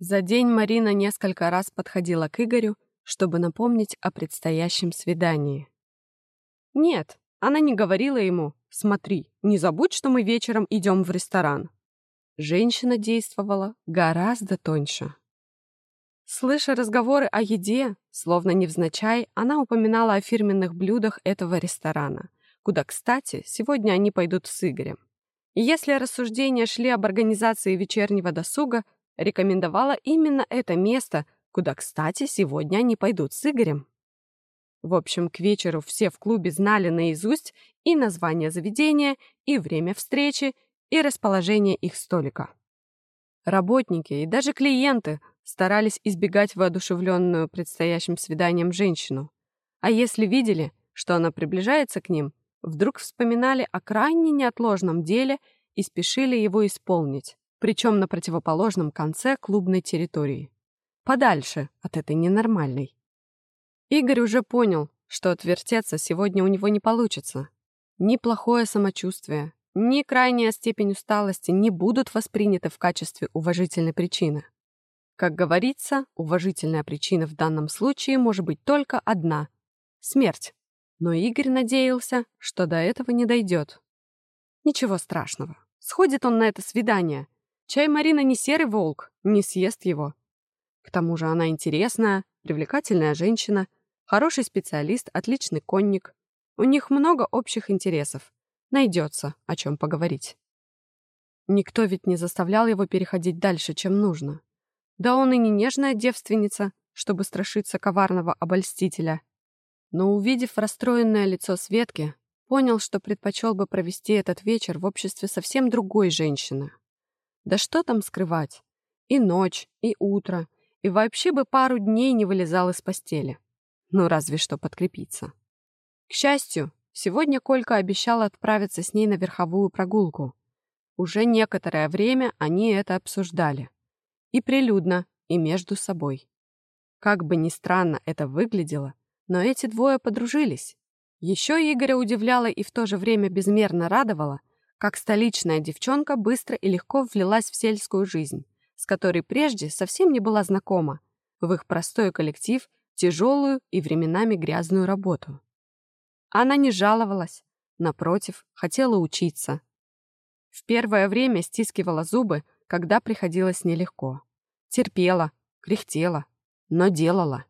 За день Марина несколько раз подходила к Игорю, чтобы напомнить о предстоящем свидании. Нет, она не говорила ему «Смотри, не забудь, что мы вечером идем в ресторан». Женщина действовала гораздо тоньше. Слыша разговоры о еде, словно невзначай, она упоминала о фирменных блюдах этого ресторана, куда, кстати, сегодня они пойдут с Игорем. Если рассуждения шли об организации вечернего досуга, рекомендовала именно это место, куда, кстати, сегодня они пойдут с Игорем. В общем, к вечеру все в клубе знали наизусть и название заведения, и время встречи, и расположение их столика. Работники и даже клиенты старались избегать воодушевленную предстоящим свиданием женщину. А если видели, что она приближается к ним, вдруг вспоминали о крайне неотложном деле и спешили его исполнить причем на противоположном конце клубной территории. Подальше от этой ненормальной. Игорь уже понял, что отвертеться сегодня у него не получится. Ни плохое самочувствие, ни крайняя степень усталости не будут восприняты в качестве уважительной причины. Как говорится, уважительная причина в данном случае может быть только одна — смерть. Но Игорь надеялся, что до этого не дойдет. Ничего страшного. Сходит он на это свидание, Чай Марина не серый волк, не съест его. К тому же она интересная, привлекательная женщина, хороший специалист, отличный конник. У них много общих интересов. Найдется, о чем поговорить. Никто ведь не заставлял его переходить дальше, чем нужно. Да он и не нежная девственница, чтобы страшиться коварного обольстителя. Но, увидев расстроенное лицо Светки, понял, что предпочел бы провести этот вечер в обществе совсем другой женщины. Да что там скрывать? И ночь, и утро, и вообще бы пару дней не вылезал из постели. Ну, разве что подкрепиться. К счастью, сегодня Колька обещал отправиться с ней на верховую прогулку. Уже некоторое время они это обсуждали. И прилюдно, и между собой. Как бы ни странно это выглядело, но эти двое подружились. Еще Игоря удивляло и в то же время безмерно радовало, как столичная девчонка быстро и легко влилась в сельскую жизнь, с которой прежде совсем не была знакома, в их простой коллектив, тяжелую и временами грязную работу. Она не жаловалась, напротив, хотела учиться. В первое время стискивала зубы, когда приходилось нелегко. Терпела, кряхтела, но делала.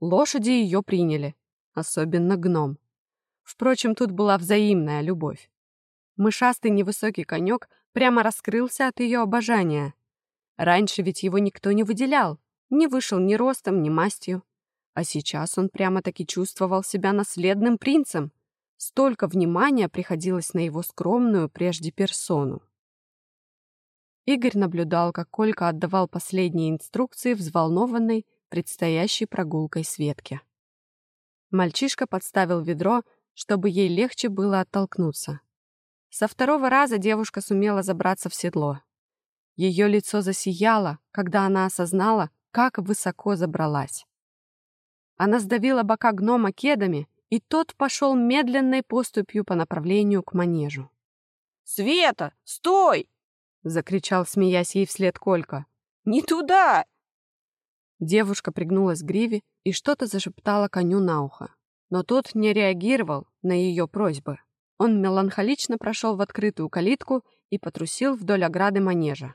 Лошади ее приняли, особенно гном. Впрочем, тут была взаимная любовь. Мышастый невысокий конек прямо раскрылся от ее обожания. Раньше ведь его никто не выделял, не вышел ни ростом, ни мастью. А сейчас он прямо-таки чувствовал себя наследным принцем. Столько внимания приходилось на его скромную прежде персону. Игорь наблюдал, как Колька отдавал последние инструкции взволнованной предстоящей прогулкой Светке. Мальчишка подставил ведро, чтобы ей легче было оттолкнуться. Со второго раза девушка сумела забраться в седло. Ее лицо засияло, когда она осознала, как высоко забралась. Она сдавила бока гнома кедами, и тот пошел медленной поступью по направлению к манежу. «Света, стой!» — закричал, смеясь ей вслед Колька. «Не туда!» Девушка пригнулась к гриве и что-то зашептала коню на ухо. Но тот не реагировал на ее просьбы. Он меланхолично прошел в открытую калитку и потрусил вдоль ограды манежа.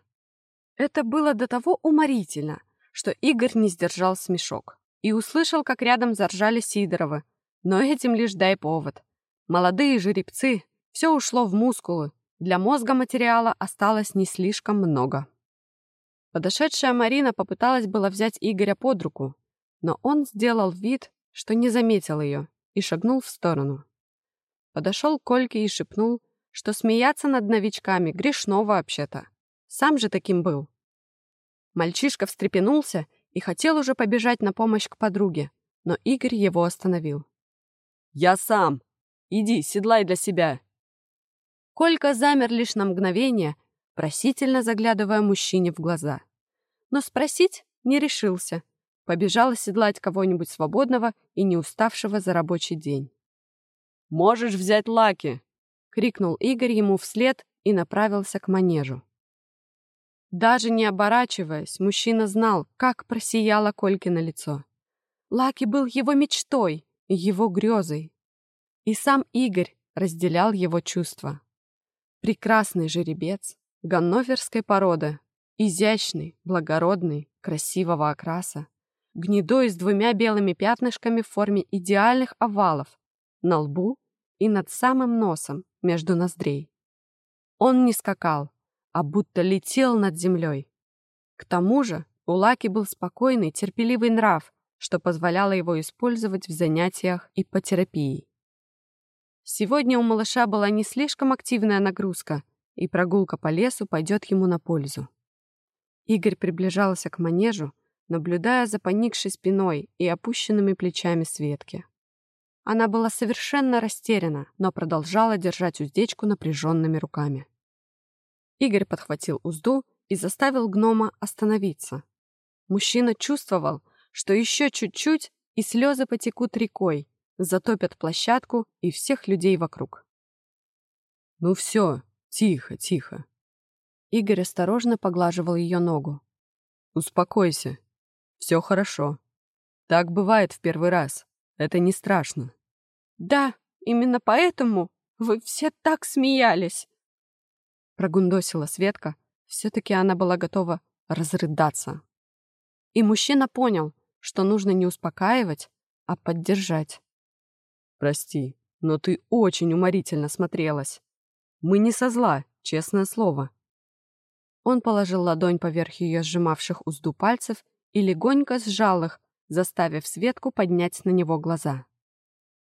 Это было до того уморительно, что Игорь не сдержал смешок и услышал, как рядом заржали Сидоровы. Но этим лишь дай повод. Молодые жеребцы, все ушло в мускулы, для мозга материала осталось не слишком много. Подошедшая Марина попыталась было взять Игоря под руку, но он сделал вид, что не заметил ее, и шагнул в сторону. Подошел к Кольке и шепнул, что смеяться над новичками грешно вообще-то. Сам же таким был. Мальчишка встрепенулся и хотел уже побежать на помощь к подруге, но Игорь его остановил. «Я сам! Иди, седлай для себя!» Колька замер лишь на мгновение, просительно заглядывая мужчине в глаза. Но спросить не решился. Побежал оседлать кого-нибудь свободного и не уставшего за рабочий день. Можешь взять Лаки!» — крикнул Игорь ему вслед и направился к манежу. Даже не оборачиваясь, мужчина знал, как просияло Колькино лицо. Лаки был его мечтой, его грезой. И сам Игорь разделял его чувства. Прекрасный жеребец, ганноверской породы, изящный, благородный, красивого окраса, гнедой с двумя белыми пятнышками в форме идеальных овалов на лбу и над самым носом между ноздрей. Он не скакал, а будто летел над землей. К тому же у Лаки был спокойный, терпеливый нрав, что позволяло его использовать в занятиях и по терапии. Сегодня у малыша была не слишком активная нагрузка, и прогулка по лесу пойдет ему на пользу. Игорь приближался к манежу, наблюдая за поникшей спиной и опущенными плечами Светки. Она была совершенно растеряна, но продолжала держать уздечку напряженными руками. Игорь подхватил узду и заставил гнома остановиться. Мужчина чувствовал, что еще чуть-чуть, и слезы потекут рекой, затопят площадку и всех людей вокруг. «Ну все, тихо, тихо». Игорь осторожно поглаживал ее ногу. «Успокойся. Все хорошо. Так бывает в первый раз. Это не страшно». «Да, именно поэтому вы все так смеялись» прогундосила Светка. Все-таки она была готова разрыдаться. И мужчина понял, что нужно не успокаивать, а поддержать. «Прости, но ты очень уморительно смотрелась. Мы не со зла, честное слово». Он положил ладонь поверх ее сжимавших узду пальцев и легонько сжал их, заставив Светку поднять на него глаза.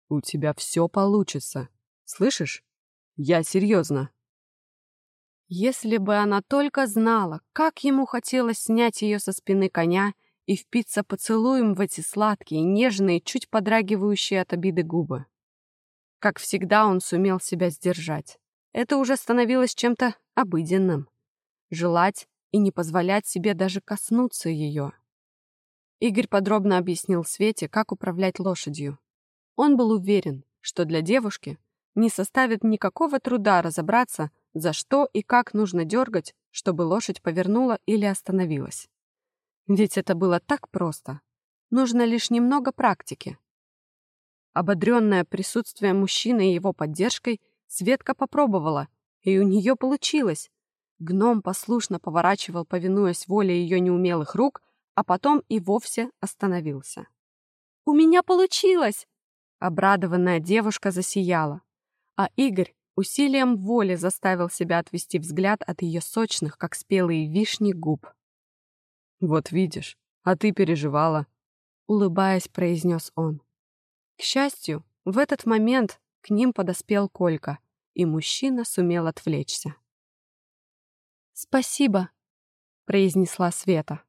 «У тебя все получится. Слышишь? Я серьезно. Если бы она только знала, как ему хотелось снять ее со спины коня и впиться поцелуем в эти сладкие, нежные, чуть подрагивающие от обиды губы. Как всегда он сумел себя сдержать. Это уже становилось чем-то обыденным. Желать и не позволять себе даже коснуться ее. Игорь подробно объяснил Свете, как управлять лошадью. Он был уверен, что для девушки не составит никакого труда разобраться, за что и как нужно дергать, чтобы лошадь повернула или остановилась. Ведь это было так просто. Нужно лишь немного практики. Ободренная присутствием мужчины и его поддержкой, Светка попробовала, и у нее получилось. Гном послушно поворачивал, повинуясь воле ее неумелых рук, а потом и вовсе остановился. «У меня получилось!» Обрадованная девушка засияла, а Игорь Усилием воли заставил себя отвести взгляд от ее сочных, как спелые вишни, губ. «Вот видишь, а ты переживала», — улыбаясь, произнес он. К счастью, в этот момент к ним подоспел Колька, и мужчина сумел отвлечься. «Спасибо», — произнесла Света.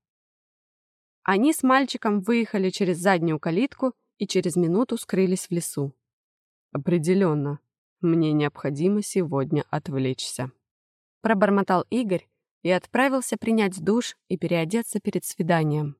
Они с мальчиком выехали через заднюю калитку и через минуту скрылись в лесу. «Определенно», мне необходимо сегодня отвлечься. Пробормотал Игорь и отправился принять душ и переодеться перед свиданием.